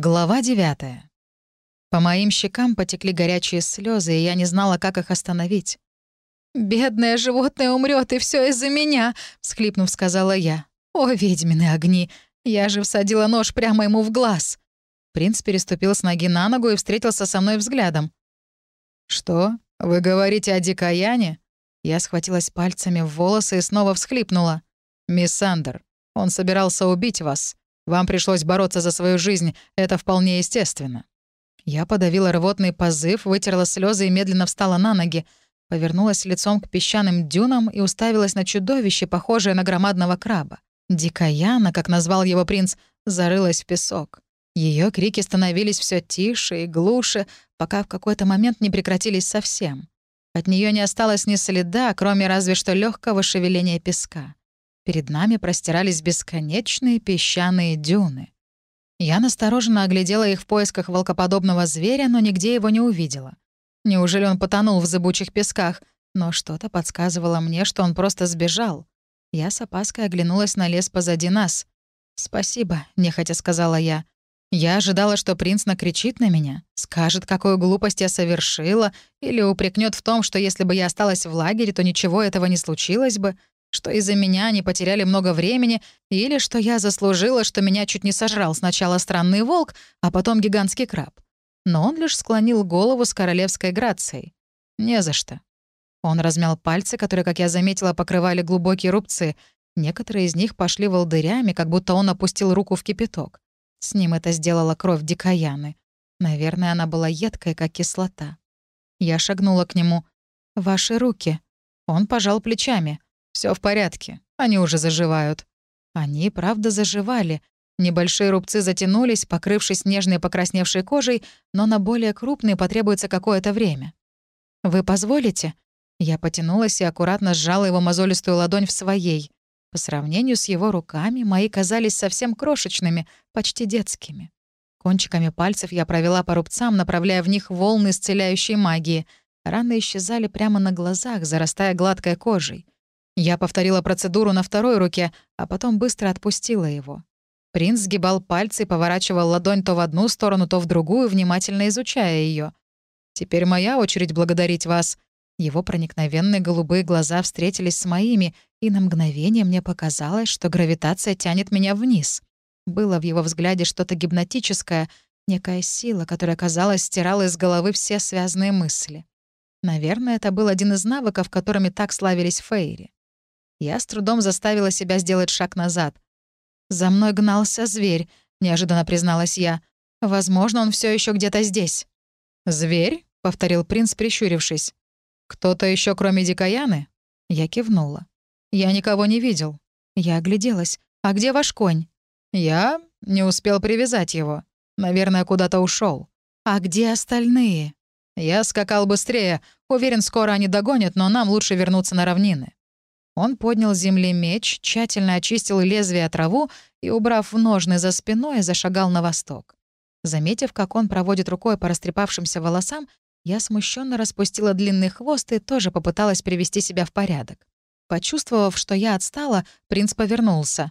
Глава 9. По моим щекам потекли горячие слезы, и я не знала, как их остановить. «Бедное животное умрет, и все из-за меня!» — всхлипнув, сказала я. «О, ведьмины огни! Я же всадила нож прямо ему в глаз!» Принц переступил с ноги на ногу и встретился со мной взглядом. «Что? Вы говорите о Дикаяне?» Я схватилась пальцами в волосы и снова всхлипнула. «Мисс Сандер, он собирался убить вас. Вам пришлось бороться за свою жизнь, это вполне естественно». Я подавила рвотный позыв, вытерла слезы и медленно встала на ноги, повернулась лицом к песчаным дюнам и уставилась на чудовище, похожее на громадного краба. Дикаяна, как назвал его принц, зарылась в песок. Ее крики становились все тише и глуше, пока в какой-то момент не прекратились совсем. От нее не осталось ни следа, кроме разве что легкого шевеления песка. Перед нами простирались бесконечные песчаные дюны. Я настороженно оглядела их в поисках волкоподобного зверя, но нигде его не увидела. Неужели он потонул в зыбучих песках? Но что-то подсказывало мне, что он просто сбежал. Я с опаской оглянулась на лес позади нас. «Спасибо», — нехотя сказала я. Я ожидала, что принц накричит на меня, скажет, какую глупость я совершила, или упрекнет в том, что если бы я осталась в лагере, то ничего этого не случилось бы что из-за меня они потеряли много времени, или что я заслужила, что меня чуть не сожрал сначала странный волк, а потом гигантский краб. Но он лишь склонил голову с королевской грацией. Не за что. Он размял пальцы, которые, как я заметила, покрывали глубокие рубцы. Некоторые из них пошли волдырями, как будто он опустил руку в кипяток. С ним это сделала кровь Дикаяны. Наверное, она была едкая, как кислота. Я шагнула к нему. «Ваши руки». Он пожал плечами. Все в порядке, они уже заживают». Они, правда, заживали. Небольшие рубцы затянулись, покрывшись нежной покрасневшей кожей, но на более крупные потребуется какое-то время. «Вы позволите?» Я потянулась и аккуратно сжала его мозолистую ладонь в своей. По сравнению с его руками, мои казались совсем крошечными, почти детскими. Кончиками пальцев я провела по рубцам, направляя в них волны исцеляющей магии. Раны исчезали прямо на глазах, зарастая гладкой кожей. Я повторила процедуру на второй руке, а потом быстро отпустила его. Принц сгибал пальцы и поворачивал ладонь то в одну сторону, то в другую, внимательно изучая ее. «Теперь моя очередь благодарить вас». Его проникновенные голубые глаза встретились с моими, и на мгновение мне показалось, что гравитация тянет меня вниз. Было в его взгляде что-то гипнотическое, некая сила, которая, казалось, стирала из головы все связанные мысли. Наверное, это был один из навыков, которыми так славились Фейри. Я с трудом заставила себя сделать шаг назад. «За мной гнался зверь», — неожиданно призналась я. «Возможно, он все еще где-то здесь». «Зверь?» — повторил принц, прищурившись. «Кто-то еще, кроме Дикаяны?» Я кивнула. «Я никого не видел». Я огляделась. «А где ваш конь?» «Я не успел привязать его. Наверное, куда-то ушел. «А где остальные?» «Я скакал быстрее. Уверен, скоро они догонят, но нам лучше вернуться на равнины». Он поднял с земли меч, тщательно очистил лезвие от траву и, убрав в ножны за спиной, зашагал на восток. Заметив, как он проводит рукой по растрепавшимся волосам, я смущенно распустила длинный хвост и тоже попыталась привести себя в порядок. Почувствовав, что я отстала, принц повернулся.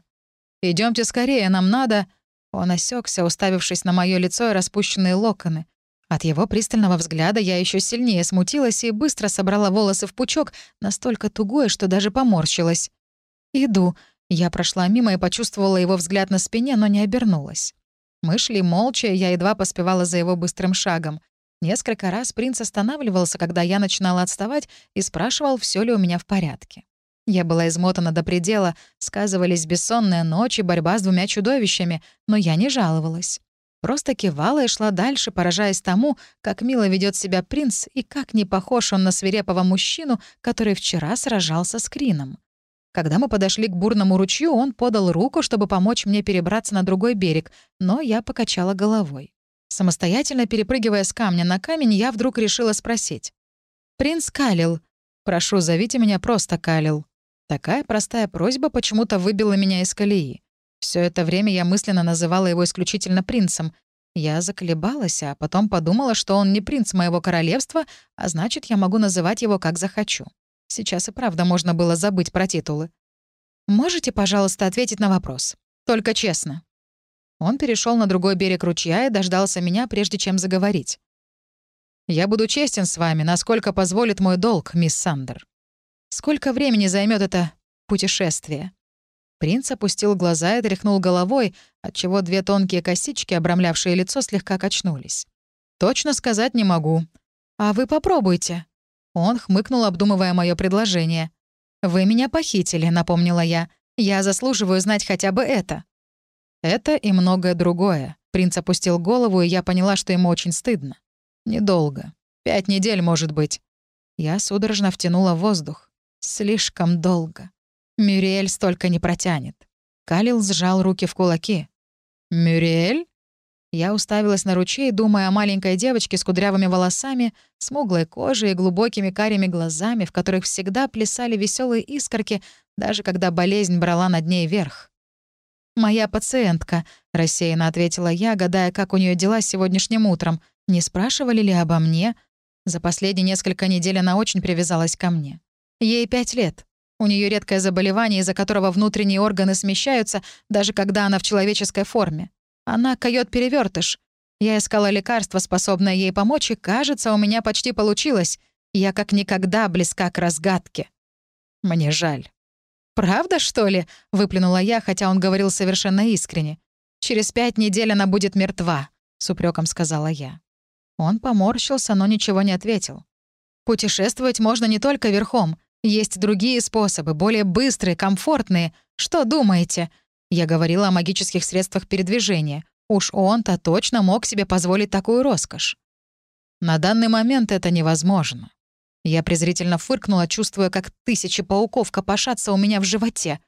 Идемте скорее, нам надо...» Он осекся, уставившись на мое лицо и распущенные локоны. От его пристального взгляда я еще сильнее смутилась и быстро собрала волосы в пучок, настолько тугой, что даже поморщилась. «Иду». Я прошла мимо и почувствовала его взгляд на спине, но не обернулась. Мы шли молча, я едва поспевала за его быстрым шагом. Несколько раз принц останавливался, когда я начинала отставать, и спрашивал, все ли у меня в порядке. Я была измотана до предела, сказывались бессонная ночь и борьба с двумя чудовищами, но я не жаловалась. Просто кивала и шла дальше, поражаясь тому, как мило ведет себя принц и как не похож он на свирепого мужчину, который вчера сражался с Крином. Когда мы подошли к бурному ручью, он подал руку, чтобы помочь мне перебраться на другой берег, но я покачала головой. Самостоятельно перепрыгивая с камня на камень, я вдруг решила спросить. «Принц Калил. Прошу, зовите меня просто Калил». Такая простая просьба почему-то выбила меня из колеи. Все это время я мысленно называла его исключительно принцем. Я заколебалась, а потом подумала, что он не принц моего королевства, а значит, я могу называть его как захочу. Сейчас и правда можно было забыть про титулы. Можете, пожалуйста, ответить на вопрос? Только честно. Он перешел на другой берег ручья и дождался меня, прежде чем заговорить. «Я буду честен с вами, насколько позволит мой долг, мисс Сандер. Сколько времени займет это путешествие?» Принц опустил глаза и тряхнул головой, отчего две тонкие косички, обрамлявшие лицо, слегка качнулись. «Точно сказать не могу. А вы попробуйте». Он хмыкнул, обдумывая мое предложение. «Вы меня похитили», — напомнила я. «Я заслуживаю знать хотя бы это». «Это и многое другое». Принц опустил голову, и я поняла, что ему очень стыдно. «Недолго. Пять недель, может быть». Я судорожно втянула воздух. «Слишком долго. Мюриэль столько не протянет». Калил сжал руки в кулаки. «Мюриэль?» Я уставилась на ручей, думая о маленькой девочке с кудрявыми волосами, смуглой кожей и глубокими карими глазами, в которых всегда плясали веселые искорки, даже когда болезнь брала над ней верх. «Моя пациентка», — рассеянно ответила я, гадая, как у нее дела сегодняшним утром. «Не спрашивали ли обо мне?» За последние несколько недель она очень привязалась ко мне. Ей пять лет. У нее редкое заболевание, из-за которого внутренние органы смещаются, даже когда она в человеческой форме. Она кает перевертыш. Я искала лекарство, способное ей помочь, и, кажется, у меня почти получилось. Я как никогда близка к разгадке. Мне жаль. «Правда, что ли?» — выплюнула я, хотя он говорил совершенно искренне. «Через пять недель она будет мертва», — с упреком сказала я. Он поморщился, но ничего не ответил. «Путешествовать можно не только верхом. Есть другие способы, более быстрые, комфортные. Что думаете?» Я говорила о магических средствах передвижения. Уж он-то точно мог себе позволить такую роскошь. На данный момент это невозможно. Я презрительно фыркнула, чувствуя, как тысячи пауков копошатся у меня в животе.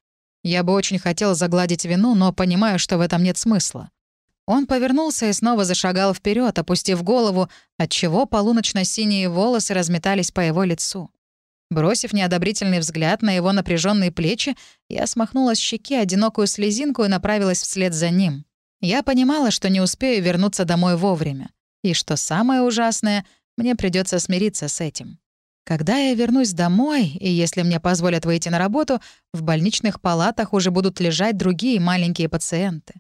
Я бы очень хотел загладить вину, но понимаю, что в этом нет смысла. Он повернулся и снова зашагал вперед, опустив голову, отчего полуночно-синие волосы разметались по его лицу. Бросив неодобрительный взгляд на его напряженные плечи, я смахнула с щеки одинокую слезинку и направилась вслед за ним. Я понимала, что не успею вернуться домой вовремя. И что самое ужасное, мне придется смириться с этим. Когда я вернусь домой, и если мне позволят выйти на работу, в больничных палатах уже будут лежать другие маленькие пациенты.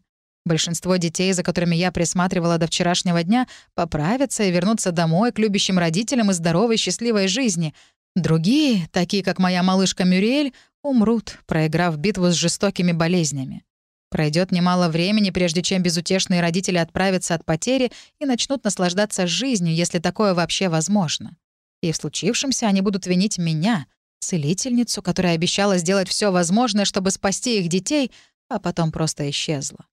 Большинство детей, за которыми я присматривала до вчерашнего дня, поправятся и вернутся домой к любящим родителям и здоровой, счастливой жизни. Другие, такие как моя малышка Мюриэль, умрут, проиграв битву с жестокими болезнями. Пройдет немало времени, прежде чем безутешные родители отправятся от потери и начнут наслаждаться жизнью, если такое вообще возможно. И в случившемся они будут винить меня, целительницу, которая обещала сделать все возможное, чтобы спасти их детей, а потом просто исчезла.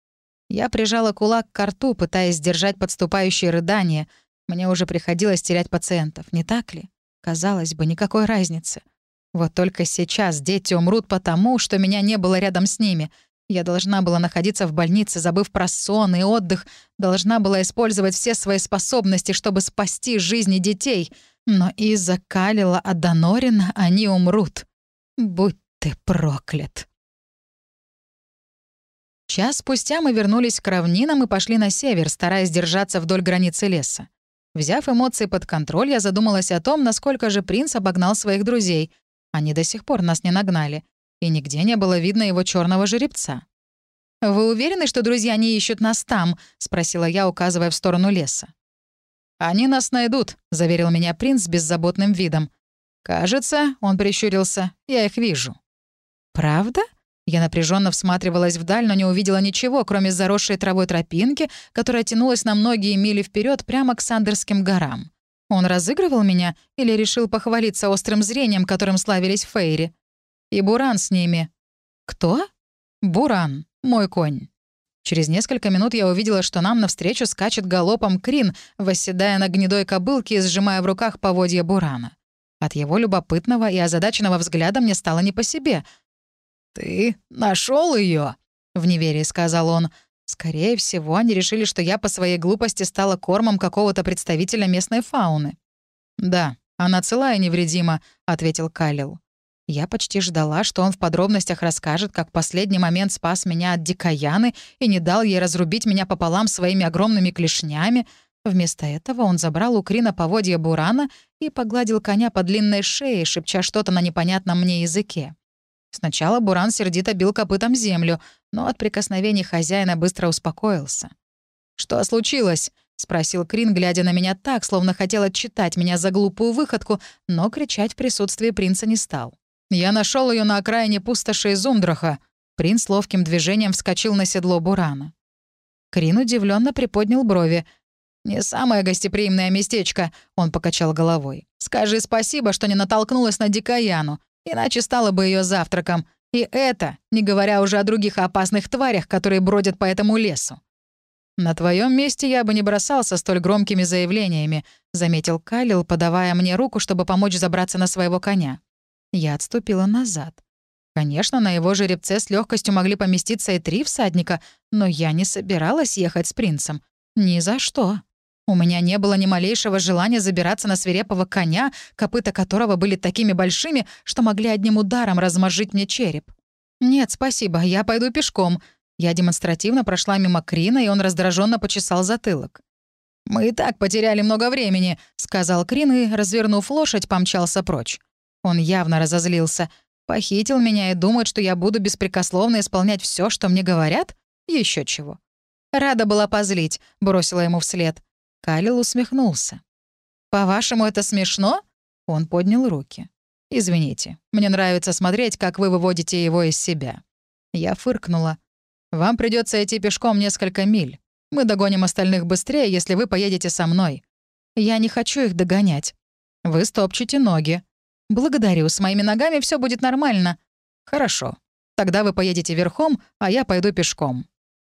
Я прижала кулак к рту, пытаясь сдержать подступающие рыдания. Мне уже приходилось терять пациентов, не так ли? Казалось бы, никакой разницы. Вот только сейчас дети умрут потому, что меня не было рядом с ними. Я должна была находиться в больнице, забыв про сон и отдых, должна была использовать все свои способности, чтобы спасти жизни детей — но из-за Калила Аданорина они умрут. Будь ты проклят. Час спустя мы вернулись к равнинам и пошли на север, стараясь держаться вдоль границы леса. Взяв эмоции под контроль, я задумалась о том, насколько же принц обогнал своих друзей. Они до сих пор нас не нагнали. И нигде не было видно его черного жеребца. «Вы уверены, что друзья не ищут нас там?» — спросила я, указывая в сторону леса. «Они нас найдут», — заверил меня принц с беззаботным видом. «Кажется», — он прищурился, — «я их вижу». «Правда?» Я напряженно всматривалась вдаль, но не увидела ничего, кроме заросшей травой тропинки, которая тянулась на многие мили вперед прямо к Сандерским горам. Он разыгрывал меня или решил похвалиться острым зрением, которым славились Фейри? И Буран с ними. «Кто?» «Буран, мой конь». Через несколько минут я увидела, что нам навстречу скачет галопом Крин, восседая на гнедой кобылке и сжимая в руках поводья Бурана. От его любопытного и озадаченного взгляда мне стало не по себе. «Ты нашел ее? в неверии сказал он. Скорее всего, они решили, что я по своей глупости стала кормом какого-то представителя местной фауны. «Да, она цела и невредима», — ответил Калил. Я почти ждала, что он в подробностях расскажет, как последний момент спас меня от дикояны и не дал ей разрубить меня пополам своими огромными клешнями. Вместо этого он забрал у Крина поводья Бурана и погладил коня по длинной шее, шепча что-то на непонятном мне языке. Сначала Буран сердито бил копытом землю, но от прикосновений хозяина быстро успокоился. «Что случилось?» — спросил Крин, глядя на меня так, словно хотел отчитать меня за глупую выходку, но кричать в присутствии принца не стал. «Я нашел ее на окраине пустоши Изумдраха». Принц ловким движением вскочил на седло Бурана. Крин удивленно приподнял брови. «Не самое гостеприимное местечко», — он покачал головой. «Скажи спасибо, что не натолкнулась на Дикаяну, иначе стало бы ее завтраком. И это, не говоря уже о других опасных тварях, которые бродят по этому лесу. «На твоем месте я бы не бросался столь громкими заявлениями», — заметил Калил, подавая мне руку, чтобы помочь забраться на своего коня. Я отступила назад. Конечно, на его жеребце с легкостью могли поместиться и три всадника, но я не собиралась ехать с принцем. Ни за что. У меня не было ни малейшего желания забираться на свирепого коня, копыта которого были такими большими, что могли одним ударом размозжить мне череп. «Нет, спасибо, я пойду пешком», я демонстративно прошла мимо Крина, и он раздраженно почесал затылок. «Мы и так потеряли много времени», — сказал Крин и, развернув лошадь, помчался прочь. Он явно разозлился. Похитил меня и думает, что я буду беспрекословно исполнять все, что мне говорят? Еще чего. Рада была позлить, бросила ему вслед. Калил усмехнулся. «По-вашему, это смешно?» Он поднял руки. «Извините, мне нравится смотреть, как вы выводите его из себя». Я фыркнула. Вам придется идти пешком несколько миль. Мы догоним остальных быстрее, если вы поедете со мной. Я не хочу их догонять. Вы стопчете ноги. Благодарю, с моими ногами все будет нормально. Хорошо. Тогда вы поедете верхом, а я пойду пешком.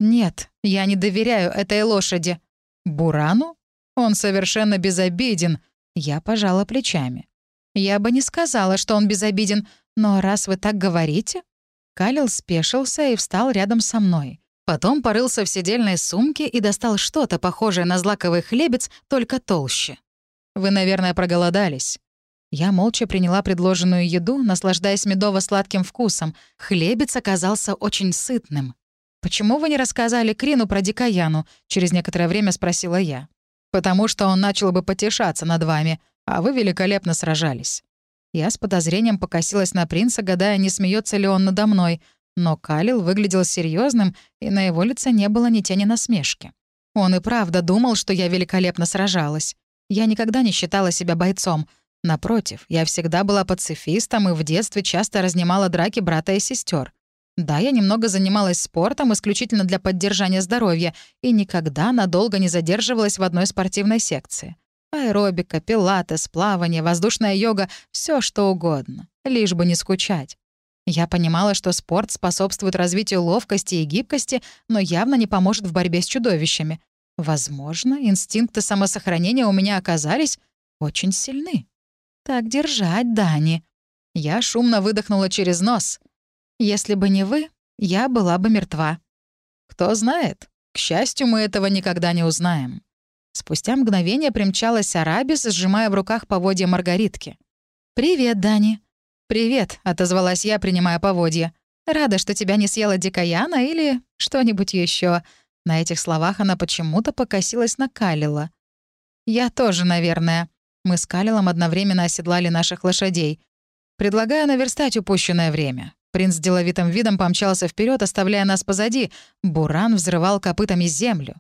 Нет, я не доверяю этой лошади. Бурану? Он совершенно безобиден. Я пожала плечами. Я бы не сказала, что он безобиден, но раз вы так говорите, Калил спешился и встал рядом со мной. Потом порылся в сидельной сумке и достал что-то похожее на злаковый хлебец, только толще. «Вы, наверное, проголодались». Я молча приняла предложенную еду, наслаждаясь медово-сладким вкусом. Хлебец оказался очень сытным. «Почему вы не рассказали Крину про Дикаяну?» — через некоторое время спросила я. «Потому что он начал бы потешаться над вами, а вы великолепно сражались. Я с подозрением покосилась на принца, гадая, не смеется ли он надо мной. Но Калил выглядел серьезным, и на его лице не было ни тени насмешки. Он и правда думал, что я великолепно сражалась. Я никогда не считала себя бойцом. Напротив, я всегда была пацифистом и в детстве часто разнимала драки брата и сестер. Да, я немного занималась спортом исключительно для поддержания здоровья и никогда надолго не задерживалась в одной спортивной секции. Аэробика, пилатес, плавание, воздушная йога — все что угодно, лишь бы не скучать. Я понимала, что спорт способствует развитию ловкости и гибкости, но явно не поможет в борьбе с чудовищами. Возможно, инстинкты самосохранения у меня оказались очень сильны. Так держать, Дани. Я шумно выдохнула через нос. Если бы не вы, я была бы мертва. Кто знает, к счастью, мы этого никогда не узнаем. Спустя мгновение примчалась Арабис, сжимая в руках поводья Маргаритки. «Привет, Дани». «Привет», — отозвалась я, принимая поводья. «Рада, что тебя не съела Дикаяна или что-нибудь еще. На этих словах она почему-то покосилась на Калила. «Я тоже, наверное». Мы с Калилом одновременно оседлали наших лошадей. «Предлагаю наверстать упущенное время». Принц с деловитым видом помчался вперед, оставляя нас позади. Буран взрывал копытами землю.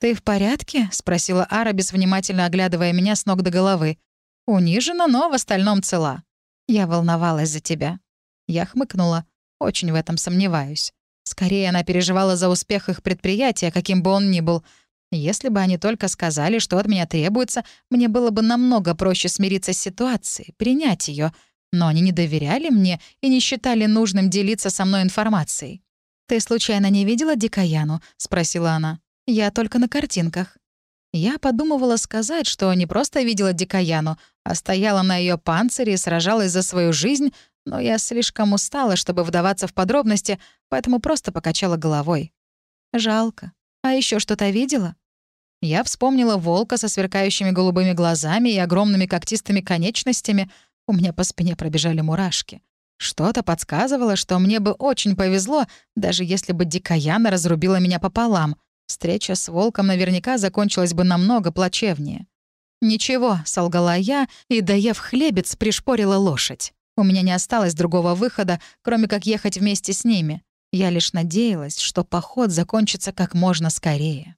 «Ты в порядке?» — спросила Арабис, внимательно оглядывая меня с ног до головы. «Унижена, но в остальном цела. Я волновалась за тебя». Я хмыкнула. Очень в этом сомневаюсь. Скорее, она переживала за успех их предприятия, каким бы он ни был. Если бы они только сказали, что от меня требуется, мне было бы намного проще смириться с ситуацией, принять ее. Но они не доверяли мне и не считали нужным делиться со мной информацией. «Ты случайно не видела Дикаяну?» — спросила она. Я только на картинках. Я подумывала сказать, что не просто видела Дикаяну, а стояла на ее панцире и сражалась за свою жизнь, но я слишком устала, чтобы вдаваться в подробности, поэтому просто покачала головой. Жалко. А еще что-то видела? Я вспомнила волка со сверкающими голубыми глазами и огромными когтистыми конечностями. У меня по спине пробежали мурашки. Что-то подсказывало, что мне бы очень повезло, даже если бы Дикаяна разрубила меня пополам — Встреча с волком наверняка закончилась бы намного плачевнее. «Ничего», — солгала я и, доев хлебец, пришпорила лошадь. У меня не осталось другого выхода, кроме как ехать вместе с ними. Я лишь надеялась, что поход закончится как можно скорее.